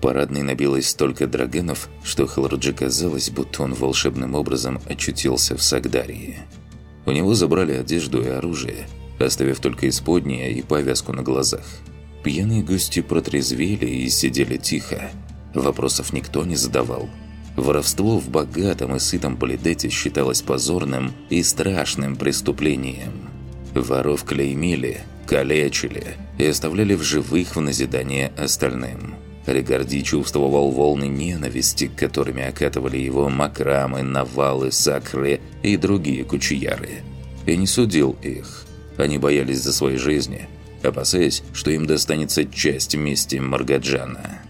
Парадной набилось столько драгонов, что Халруджи казалось, будто он волшебным образом очутился в Сагдарии. У него забрали одежду и оружие, оставив только исподнее и повязку на глазах. Пьяные гости протрезвели и сидели тихо. Вопросов никто не задавал. Воровство в богатом и сытом Полидете считалось позорным и страшным преступлением. Воров клеймили, калечили и оставляли в живых в назидание остальным. Ригарди чувствовал волны ненависти, которыми окатывали его макрамы, навалы, сакры и другие кучияры. И не судил их. Они боялись за свои жизни, опасаясь, что им достанется часть мести Маргаджана.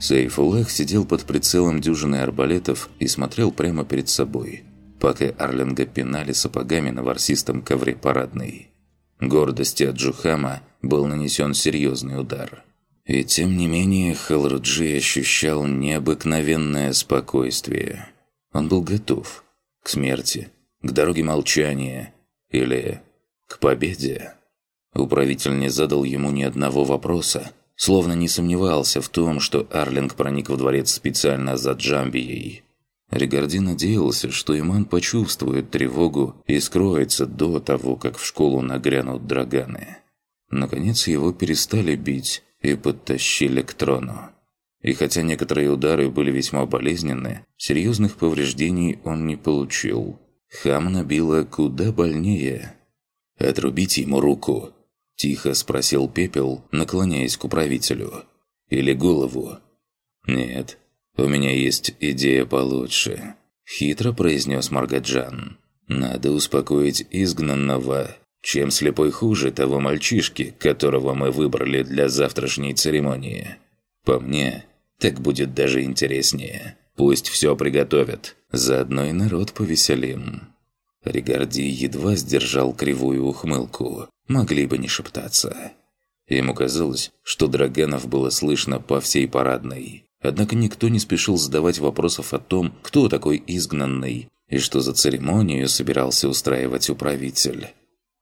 Сейфулах сидел под прицелом дюжины арбалетов и смотрел прямо перед собой, пока Арлинга пинали сапогами на ворсистом ковре парадной. Гордости Аджухама был нанесен серьезный удар. И тем не менее Халруджи ощущал необыкновенное спокойствие. Он был готов к смерти, к дороге молчания или к победе. Управитель не задал ему ни одного вопроса, словно не сомневался в том, что Арлинг проник в дворец специально за Джамбией. Ригарди надеялся, что Иман почувствует тревогу и скроется до того, как в школу нагрянут драганы. Наконец его перестали бить и подтащили к трону. И хотя некоторые удары были весьма болезненны, серьезных повреждений он не получил. Хам набило куда больнее. «Отрубите ему руку!» Тихо спросил Пепел, наклоняясь к управителю. «Или голову?» «Нет, у меня есть идея получше», – хитро произнес Маргаджан. «Надо успокоить изгнанного. Чем слепой хуже того мальчишки, которого мы выбрали для завтрашней церемонии? По мне, так будет даже интереснее. Пусть все приготовят. Заодно и народ повеселим». Ригарди едва сдержал кривую ухмылку могли бы не шептаться. Ему казалось, что Драганов было слышно по всей парадной. Однако никто не спешил задавать вопросов о том, кто такой изгнанный и что за церемонию собирался устраивать управитель.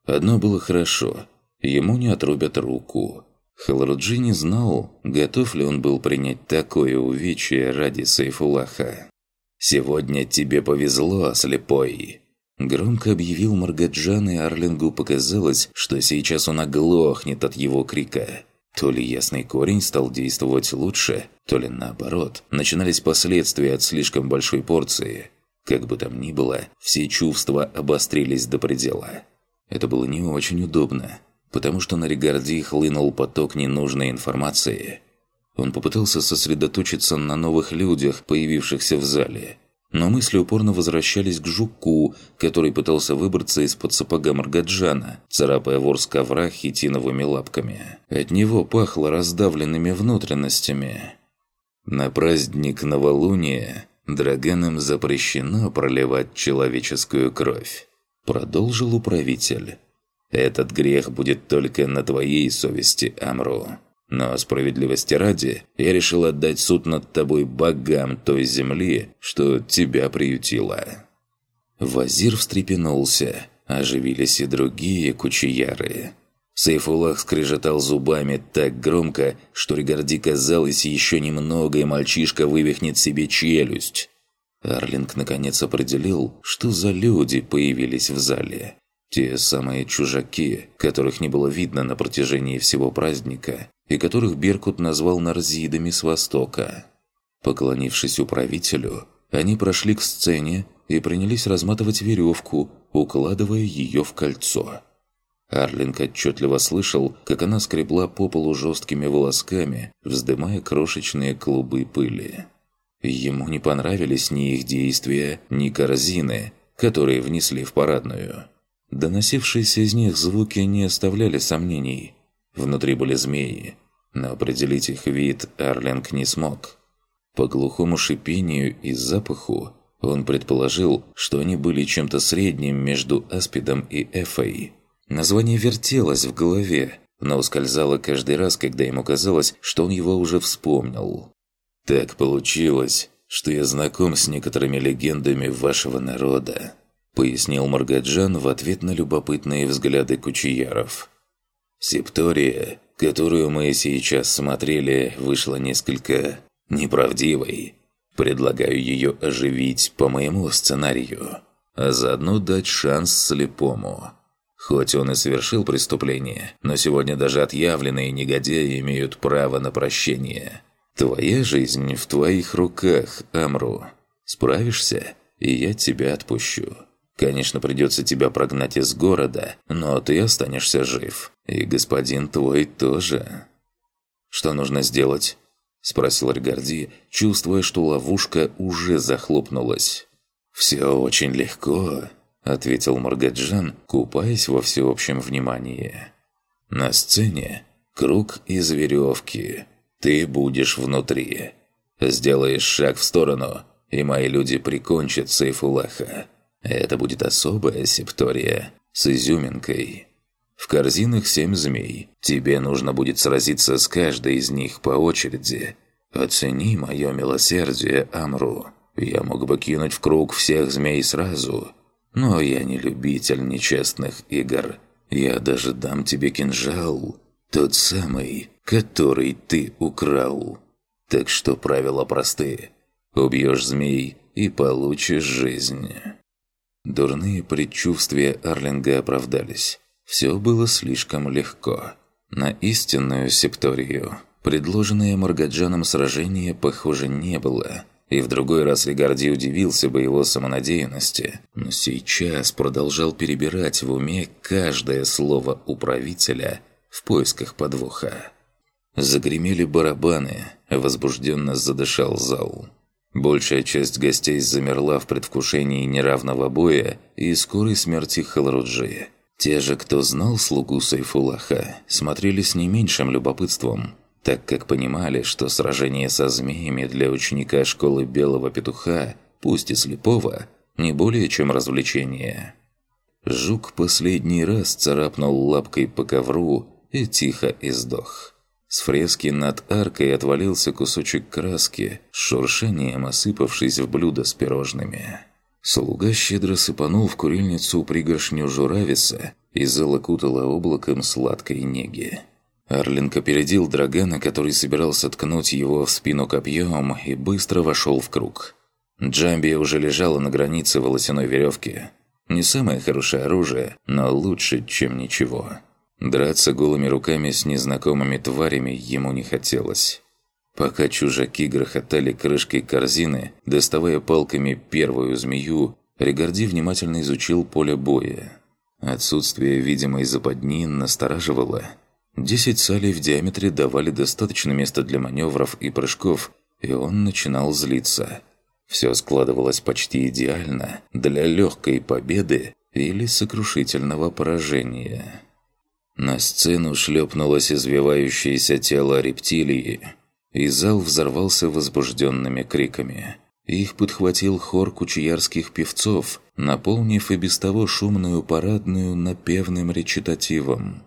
Одно было хорошо – ему не отрубят руку. Халруджи не знал, готов ли он был принять такое увечье ради Сейфулаха. «Сегодня тебе повезло, слепой!» Громко объявил Маргаджан, и Арлингу показалось, что сейчас он оглохнет от его крика. То ли ясный корень стал действовать лучше, то ли наоборот, начинались последствия от слишком большой порции. Как бы там ни было, все чувства обострились до предела. Это было не очень удобно, потому что на Ригарди хлынул поток ненужной информации. Он попытался сосредоточиться на новых людях, появившихся в зале – но мысли упорно возвращались к жуку, который пытался выбраться из-под сапога Маргаджана, царапая ворс ковра хитиновыми лапками. От него пахло раздавленными внутренностями. На праздник новолуния Драганам запрещено проливать человеческую кровь. Продолжил управитель. Этот грех будет только на твоей совести, Амру. Но справедливости ради, я решил отдать суд над тобой богам той земли, что тебя приютила». Вазир встрепенулся, оживились и другие кучияры. Сейфулах скрежетал зубами так громко, что Ригарди казалось еще немного, и мальчишка вывихнет себе челюсть. Арлинг наконец определил, что за люди появились в зале. Те самые чужаки, которых не было видно на протяжении всего праздника, и которых Беркут назвал нарзидами с востока. Поклонившись управителю, они прошли к сцене и принялись разматывать веревку, укладывая ее в кольцо. Арлинг отчетливо слышал, как она скребла по полу жесткими волосками, вздымая крошечные клубы пыли. Ему не понравились ни их действия, ни корзины, которые внесли в парадную. Доносившиеся из них звуки не оставляли сомнений. Внутри были змеи, но определить их вид Арлинг не смог. По глухому шипению и запаху он предположил, что они были чем-то средним между аспидом и эфой. Название вертелось в голове, но ускользало каждый раз, когда ему казалось, что он его уже вспомнил. «Так получилось, что я знаком с некоторыми легендами вашего народа», пояснил Маргаджан в ответ на любопытные взгляды кучияров. «Септория, которую мы сейчас смотрели, вышла несколько неправдивой. Предлагаю ее оживить по моему сценарию, а заодно дать шанс слепому. Хоть он и совершил преступление, но сегодня даже отъявленные негодяи имеют право на прощение. Твоя жизнь в твоих руках, Амру. Справишься, и я тебя отпущу. Конечно, придется тебя прогнать из города, но ты останешься жив. И господин твой тоже. Что нужно сделать? Спросил Ригарди, чувствуя, что ловушка уже захлопнулась. «Все очень легко», – ответил Маргаджан, купаясь во всеобщем внимании. «На сцене круг из веревки. Ты будешь внутри. Сделаешь шаг в сторону, и мои люди прикончат Сейфулаха. Это будет особая септория с изюминкой. В корзинах семь змей. Тебе нужно будет сразиться с каждой из них по очереди. Оцени мое милосердие, Амру. Я мог бы кинуть в круг всех змей сразу, но я не любитель нечестных игр. Я даже дам тебе кинжал, тот самый, который ты украл. Так что правила просты. Убьешь змей и получишь жизнь». Дурные предчувствия Арлинга оправдались. Все было слишком легко. На истинную септорию, предложенное Маргаджаном сражение, похоже, не было. И в другой раз Ригарди удивился бы его самонадеянности, но сейчас продолжал перебирать в уме каждое слово управителя в поисках подвоха. Загремели барабаны, возбужденно задышал зал. Большая часть гостей замерла в предвкушении неравного боя и скорой смерти Халруджи. Те же, кто знал слугу Сайфулаха, смотрели с не меньшим любопытством, так как понимали, что сражение со змеями для ученика школы Белого Петуха, пусть и слепого, не более чем развлечение. Жук последний раз царапнул лапкой по ковру и тихо издох. С фрески над аркой отвалился кусочек краски, с шуршением осыпавшись в блюдо с пирожными. Слуга щедро сыпанул в курильницу пригоршню журависа и залокутала облаком сладкой неги. Арлинг опередил Драгана, который собирался ткнуть его в спину копьем, и быстро вошел в круг. Джамбия уже лежала на границе волосяной веревки. Не самое хорошее оружие, но лучше, чем ничего. Драться голыми руками с незнакомыми тварями ему не хотелось. Пока чужаки грохотали крышкой корзины, доставая палками первую змею, Ригарди внимательно изучил поле боя. Отсутствие видимой западни настораживало. Десять салей в диаметре давали достаточно места для маневров и прыжков, и он начинал злиться. Все складывалось почти идеально для легкой победы или сокрушительного поражения. На сцену шлепнулось извивающееся тело рептилии, и зал взорвался возбужденными криками. Их подхватил хор кучиярских певцов, наполнив и без того шумную парадную напевным речитативом.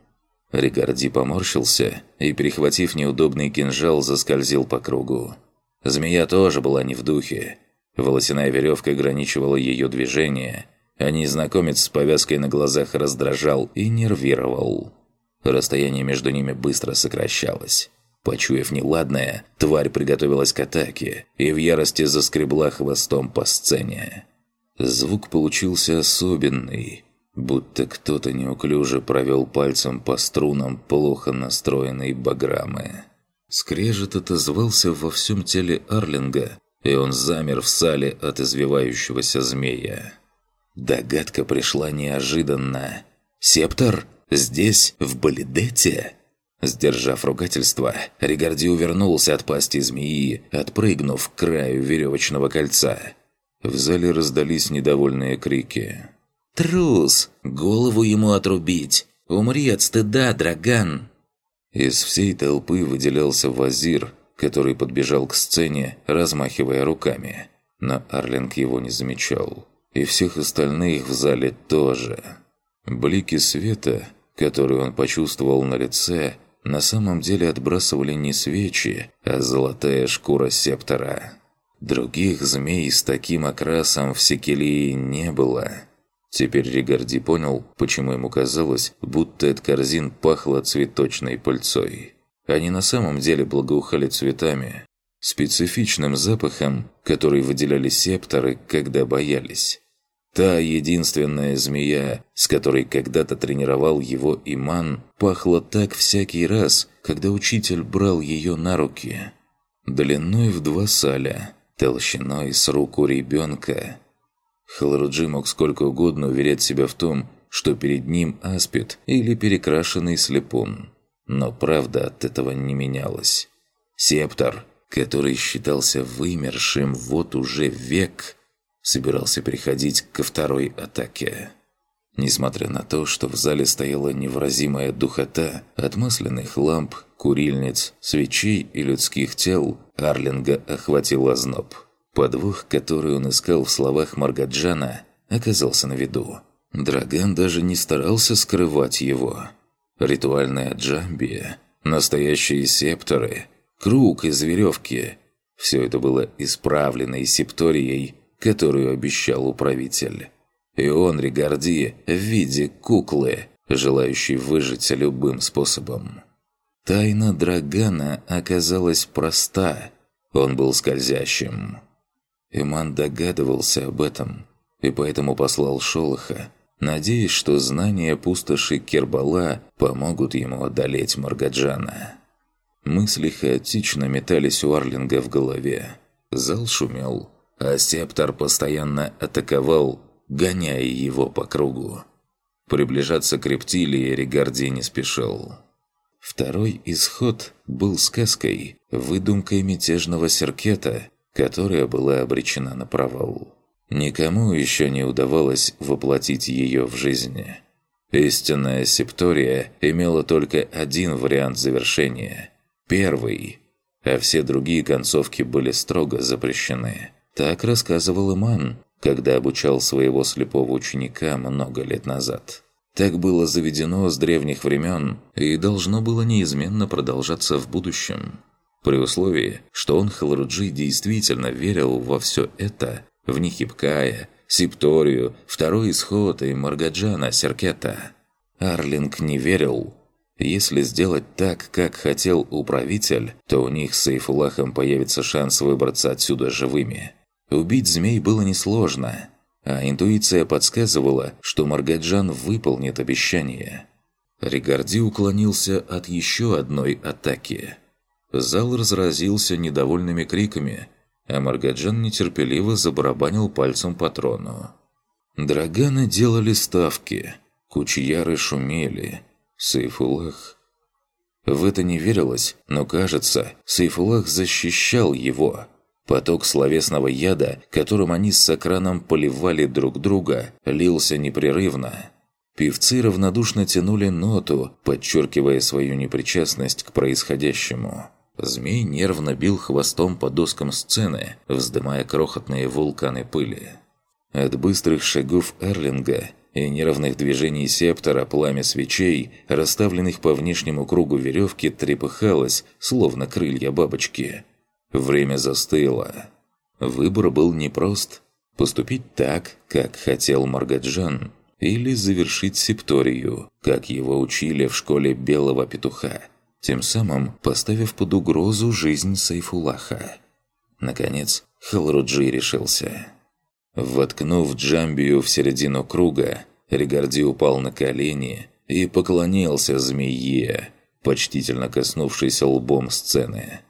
Ригарди поморщился и, прихватив неудобный кинжал, заскользил по кругу. Змея тоже была не в духе. Волосяная веревка ограничивала ее движение, а незнакомец с повязкой на глазах раздражал и нервировал. Расстояние между ними быстро сокращалось. Почуяв неладное, тварь приготовилась к атаке и в ярости заскребла хвостом по сцене. Звук получился особенный, будто кто-то неуклюже провел пальцем по струнам плохо настроенной баграмы. Скрежет отозвался во всем теле Арлинга, и он замер в сале от извивающегося змея. Догадка пришла неожиданно. «Септор?» Здесь, в Балидете?» Сдержав ругательство, Ригарди увернулся от пасти змеи, отпрыгнув к краю веревочного кольца. В зале раздались недовольные крики. «Трус! Голову ему отрубить! Умри от стыда, Драган!» Из всей толпы выделялся Вазир, который подбежал к сцене, размахивая руками. Но Арлинг его не замечал. И всех остальных в зале тоже. Блики света которую он почувствовал на лице, на самом деле отбрасывали не свечи, а золотая шкура септора. Других змей с таким окрасом в Секелии не было. Теперь Ригарди понял, почему ему казалось, будто от корзин пахло цветочной пыльцой. Они на самом деле благоухали цветами. специфичным запахом, который выделяли септоры, когда боялись. Та единственная змея, с которой когда-то тренировал его Иман, пахла так всякий раз, когда учитель брал ее на руки. Длиной в два саля, толщиной с руку ребенка. Халруджи мог сколько угодно уверять себя в том, что перед ним аспид или перекрашенный слепун. Но правда от этого не менялась. Септор, который считался вымершим вот уже век, собирался переходить ко второй атаке. Несмотря на то, что в зале стояла невыразимая духота от масляных ламп, курильниц, свечей и людских тел, Арлинга охватил озноб. Подвох, который он искал в словах Маргаджана, оказался на виду. Драган даже не старался скрывать его. Ритуальная джамбия, настоящие септоры, круг из веревки – все это было исправленной септорией, которую обещал управитель. Он, Ригарди, в виде куклы, желающей выжить любым способом. Тайна Драгана оказалась проста. Он был скользящим. Иман догадывался об этом, и поэтому послал Шолоха, надеясь, что знания пустоши Кербала помогут ему одолеть Маргаджана. Мысли хаотично метались у Арлинга в голове. Зал шумел, а Септор постоянно атаковал, гоняя его по кругу. Приближаться к рептилии Ригарди не спешил. Второй исход был сказкой, выдумкой мятежного серкета, которая была обречена на провал. Никому еще не удавалось воплотить ее в жизни. Истинная септория имела только один вариант завершения – первый, а все другие концовки были строго запрещены – так рассказывал Иман, когда обучал своего слепого ученика много лет назад. Так было заведено с древних времен и должно было неизменно продолжаться в будущем. При условии, что он Халруджи действительно верил во все это, в Нихипкая, Септорию, Второй Исход и Маргаджана Серкета. Арлинг не верил. Если сделать так, как хотел управитель, то у них с Сейфулахом появится шанс выбраться отсюда живыми. Убить змей было несложно, а интуиция подсказывала, что Маргаджан выполнит обещание. Ригарди уклонился от еще одной атаки. Зал разразился недовольными криками, а Маргаджан нетерпеливо забарабанил пальцем по трону. Драганы делали ставки, кучьяры шумели, Сейфулах... В это не верилось, но кажется, Сейфулах защищал его – Поток словесного яда, которым они с Сокраном поливали друг друга, лился непрерывно. Певцы равнодушно тянули ноту, подчеркивая свою непричастность к происходящему. Змей нервно бил хвостом по доскам сцены, вздымая крохотные вулканы пыли. От быстрых шагов Эрлинга и неровных движений септора пламя свечей, расставленных по внешнему кругу веревки, трепыхалось, словно крылья бабочки – Время застыло. Выбор был непрост. Поступить так, как хотел Маргаджан, или завершить септорию, как его учили в школе Белого Петуха, тем самым поставив под угрозу жизнь Сайфулаха. Наконец, Халруджи решился. Воткнув джамбию в середину круга, Ригарди упал на колени и поклонился змее, почтительно коснувшейся лбом сцены.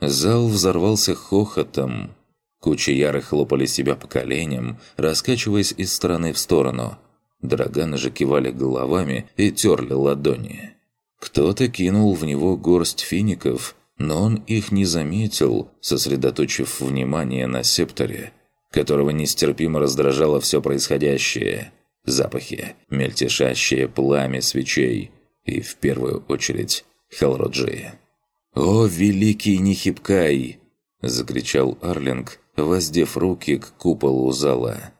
Зал взорвался хохотом. Куча яры хлопали себя по коленям, раскачиваясь из стороны в сторону. Драганы же кивали головами и терли ладони. Кто-то кинул в него горсть фиников, но он их не заметил, сосредоточив внимание на септоре, которого нестерпимо раздражало все происходящее. Запахи, мельтешащее пламя свечей и, в первую очередь, Хелроджи. «О, великий Нихипкай!» – закричал Арлинг, воздев руки к куполу зала.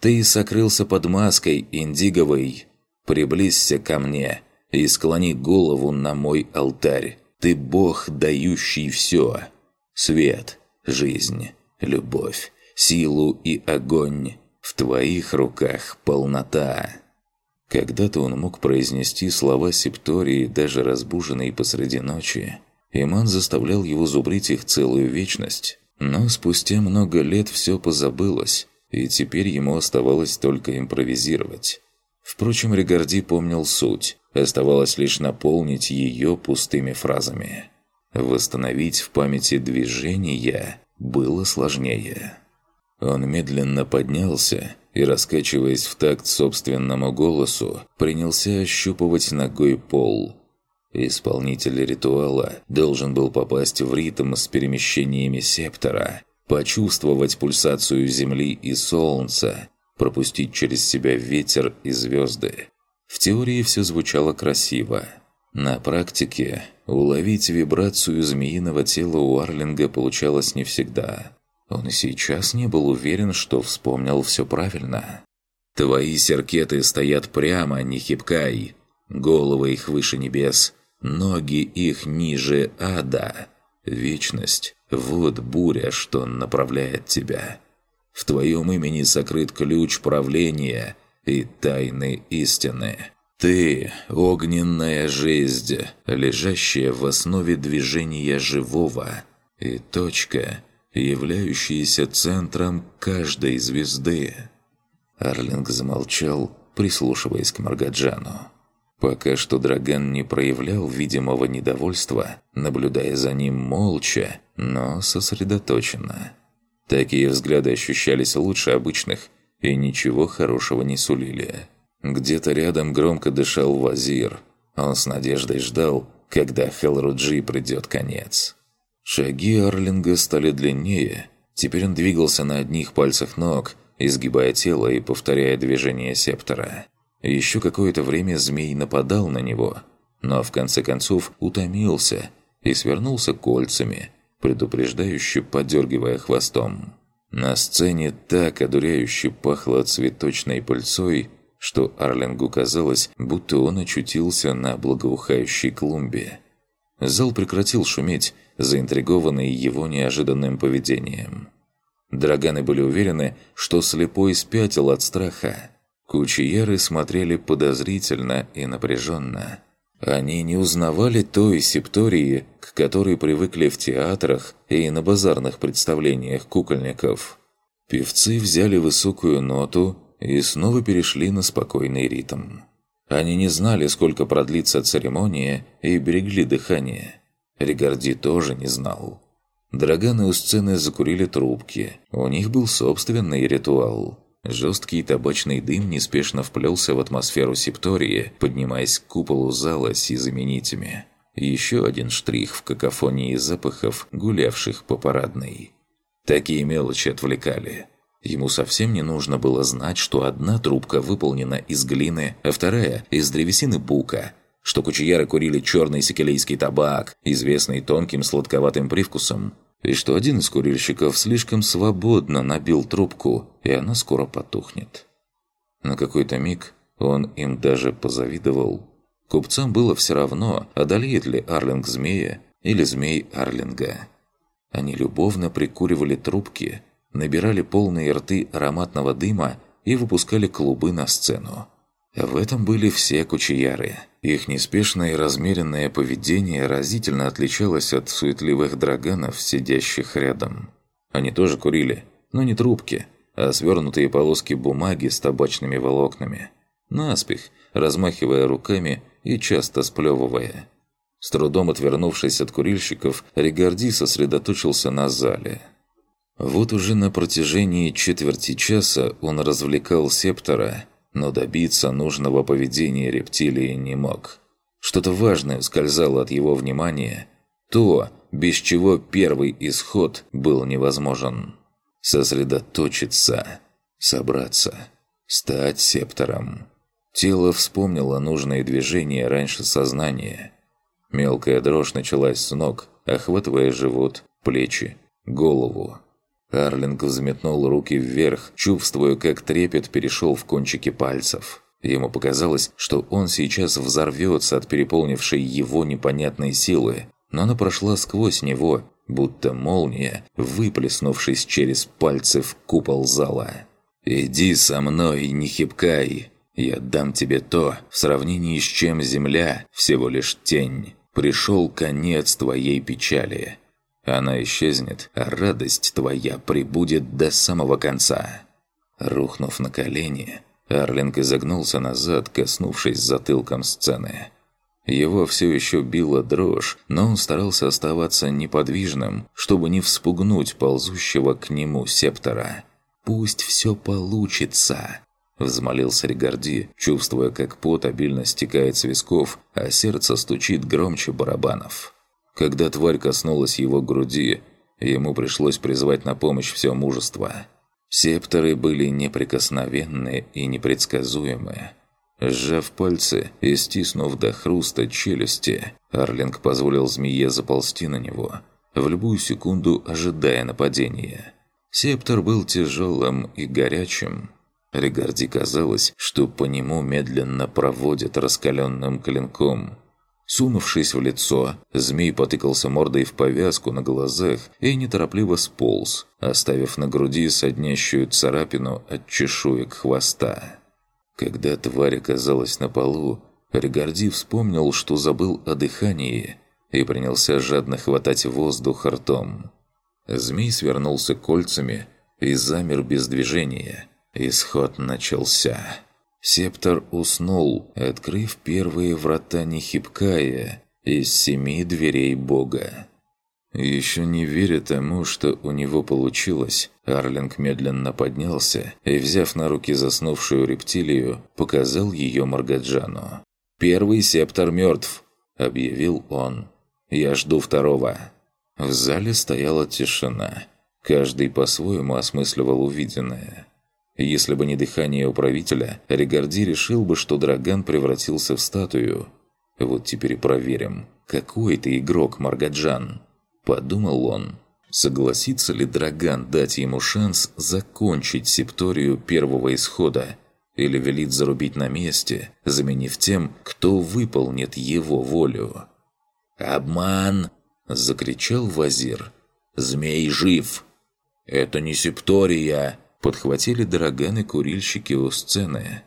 «Ты сокрылся под маской индиговой. Приблизься ко мне и склони голову на мой алтарь. Ты бог, дающий все. Свет, жизнь, любовь, силу и огонь. В твоих руках полнота». Когда-то он мог произнести слова септории, даже разбуженные посреди ночи, Иман заставлял его зубрить их целую вечность. Но спустя много лет все позабылось, и теперь ему оставалось только импровизировать. Впрочем, Регарди помнил суть, оставалось лишь наполнить ее пустыми фразами. Восстановить в памяти движения было сложнее. Он медленно поднялся и, раскачиваясь в такт собственному голосу, принялся ощупывать ногой пол. Исполнитель ритуала должен был попасть в ритм с перемещениями септора, почувствовать пульсацию Земли и Солнца, пропустить через себя ветер и звезды. В теории все звучало красиво. На практике уловить вибрацию змеиного тела у Арлинга получалось не всегда. Он и сейчас не был уверен, что вспомнил все правильно. «Твои серкеты стоят прямо, не хипкай. Головы их выше небес, ноги их ниже ада. Вечность – вот буря, что направляет тебя. В твоем имени сокрыт ключ правления и тайны истины». Ты – огненная жизнь, лежащая в основе движения живого, и точка, являющаяся центром каждой звезды. Арлинг замолчал, прислушиваясь к Маргаджану. Пока что Драган не проявлял видимого недовольства, наблюдая за ним молча, но сосредоточенно. Такие взгляды ощущались лучше обычных и ничего хорошего не сулили. Где-то рядом громко дышал Вазир. Он с надеждой ждал, когда Хелруджи придет конец. Шаги Арлинга стали длиннее. Теперь он двигался на одних пальцах ног, изгибая тело и повторяя движение септора. Еще какое-то время змей нападал на него, но в конце концов утомился и свернулся кольцами, предупреждающе подергивая хвостом. На сцене так одуряюще пахло цветочной пыльцой, что Арлингу казалось, будто он очутился на благоухающей клумбе. Зал прекратил шуметь, заинтригованный его неожиданным поведением. Драганы были уверены, что слепой спятил от страха. Кучиеры смотрели подозрительно и напряженно. Они не узнавали той септории, к которой привыкли в театрах и на базарных представлениях кукольников. Певцы взяли высокую ноту и снова перешли на спокойный ритм. Они не знали, сколько продлится церемония, и берегли дыхание. Ригарди тоже не знал. Драганы у сцены закурили трубки. У них был собственный ритуал. Жесткий табачный дым неспешно вплелся в атмосферу септории, поднимаясь к куполу зала с изаменитями. Еще один штрих в какофонии запахов, гулявших по парадной. Такие мелочи отвлекали. Ему совсем не нужно было знать, что одна трубка выполнена из глины, а вторая – из древесины бука, что кучияры курили черный сикилийский табак, известный тонким сладковатым привкусом, и что один из курильщиков слишком свободно набил трубку, и она скоро потухнет. На какой-то миг он им даже позавидовал. Купцам было все равно, одолеет ли Арлинг змея или змей Арлинга. Они любовно прикуривали трубки – набирали полные рты ароматного дыма и выпускали клубы на сцену. В этом были все кучияры. Их неспешное и размеренное поведение разительно отличалось от суетливых драганов, сидящих рядом. Они тоже курили, но не трубки, а свернутые полоски бумаги с табачными волокнами. Наспех, размахивая руками и часто сплевывая. С трудом отвернувшись от курильщиков, Регарди сосредоточился на зале – вот уже на протяжении четверти часа он развлекал Септора, но добиться нужного поведения рептилии не мог. Что-то важное скользало от его внимания, то, без чего первый исход был невозможен. Сосредоточиться, собраться, стать Септором. Тело вспомнило нужные движения раньше сознания. Мелкая дрожь началась с ног, охватывая живот, плечи, голову. Арлинг взметнул руки вверх, чувствуя, как трепет перешел в кончики пальцев. Ему показалось, что он сейчас взорвется от переполнившей его непонятной силы, но она прошла сквозь него, будто молния, выплеснувшись через пальцы в купол зала. «Иди со мной, не хипкай. Я дам тебе то, в сравнении с чем земля – всего лишь тень. Пришел конец твоей печали. Она исчезнет, а радость твоя прибудет до самого конца». Рухнув на колени, Арлинг изогнулся назад, коснувшись затылком сцены. Его все еще била дрожь, но он старался оставаться неподвижным, чтобы не вспугнуть ползущего к нему септора. «Пусть все получится!» Взмолился Ригарди, чувствуя, как пот обильно стекает с висков, а сердце стучит громче барабанов. Когда тварь коснулась его груди, ему пришлось призвать на помощь все мужество. Септоры были неприкосновенны и непредсказуемы. Сжав пальцы и стиснув до хруста челюсти, Арлинг позволил змее заползти на него, в любую секунду ожидая нападения. Септор был тяжелым и горячим, Ригарди казалось, что по нему медленно проводят раскаленным клинком. Сунувшись в лицо, змей потыкался мордой в повязку на глазах и неторопливо сполз, оставив на груди соднящую царапину от чешуек хвоста. Когда тварь оказалась на полу, Ригарди вспомнил, что забыл о дыхании и принялся жадно хватать воздух ртом. Змей свернулся кольцами и замер без движения – Исход начался. Септор уснул, открыв первые врата Нехипкая из семи дверей Бога. Еще не веря тому, что у него получилось, Арлинг медленно поднялся и, взяв на руки заснувшую рептилию, показал ее Маргаджану. «Первый септор мертв», — объявил он. «Я жду второго». В зале стояла тишина. Каждый по-своему осмысливал увиденное. Если бы не дыхание управителя, Регарди решил бы, что Драган превратился в статую. Вот теперь проверим, какой ты игрок, Маргаджан. Подумал он. Согласится ли Драган дать ему шанс закончить септорию первого исхода? Или велит зарубить на месте, заменив тем, кто выполнит его волю? «Обман!» – закричал Вазир. «Змей жив!» «Это не септория!» Подхватили дороганы курильщики у сцены.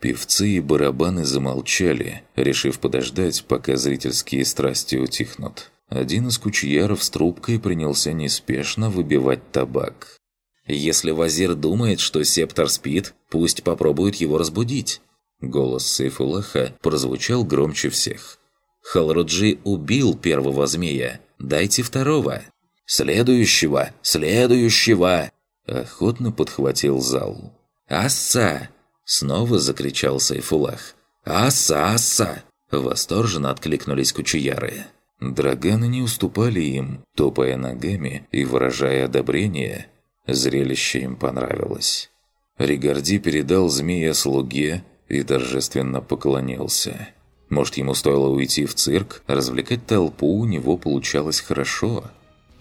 Певцы и барабаны замолчали, решив подождать, пока зрительские страсти утихнут. Один из кучьяров с трубкой принялся неспешно выбивать табак. «Если Вазир думает, что Септор спит, пусть попробует его разбудить». Голос Сейфулаха прозвучал громче всех. «Халруджи убил первого змея. Дайте второго». «Следующего! Следующего!» Охотно подхватил зал. «Асса!» – снова закричал Сайфулах. «Асса! Асса!» – восторженно откликнулись кучуяры. Драганы не уступали им, топая ногами и выражая одобрение. Зрелище им понравилось. Ригарди передал змея слуге и торжественно поклонился. Может, ему стоило уйти в цирк, развлекать толпу у него получалось хорошо –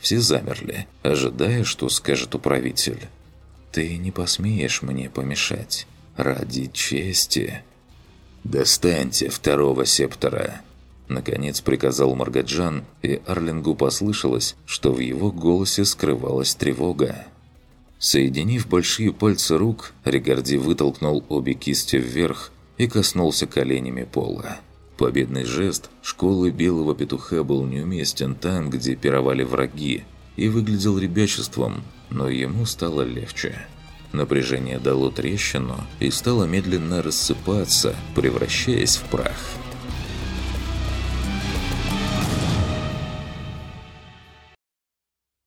все замерли, ожидая, что скажет управитель. «Ты не посмеешь мне помешать. Ради чести...» «Достаньте второго септора!» Наконец приказал Маргаджан, и Арлингу послышалось, что в его голосе скрывалась тревога. Соединив большие пальцы рук, Ригарди вытолкнул обе кисти вверх и коснулся коленями пола. Победный жест школы Белого Петуха был неуместен там, где пировали враги, и выглядел ребячеством, но ему стало легче. Напряжение дало трещину и стало медленно рассыпаться, превращаясь в прах.